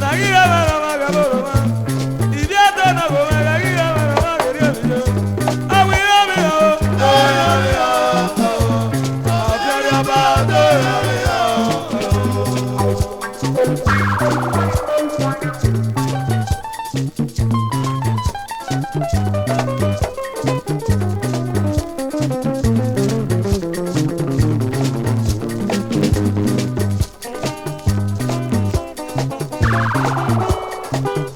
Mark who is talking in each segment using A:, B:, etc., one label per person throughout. A: Madagascar. Thank you.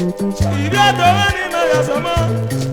A: ìdí àtọwé ni màgà sọmọ.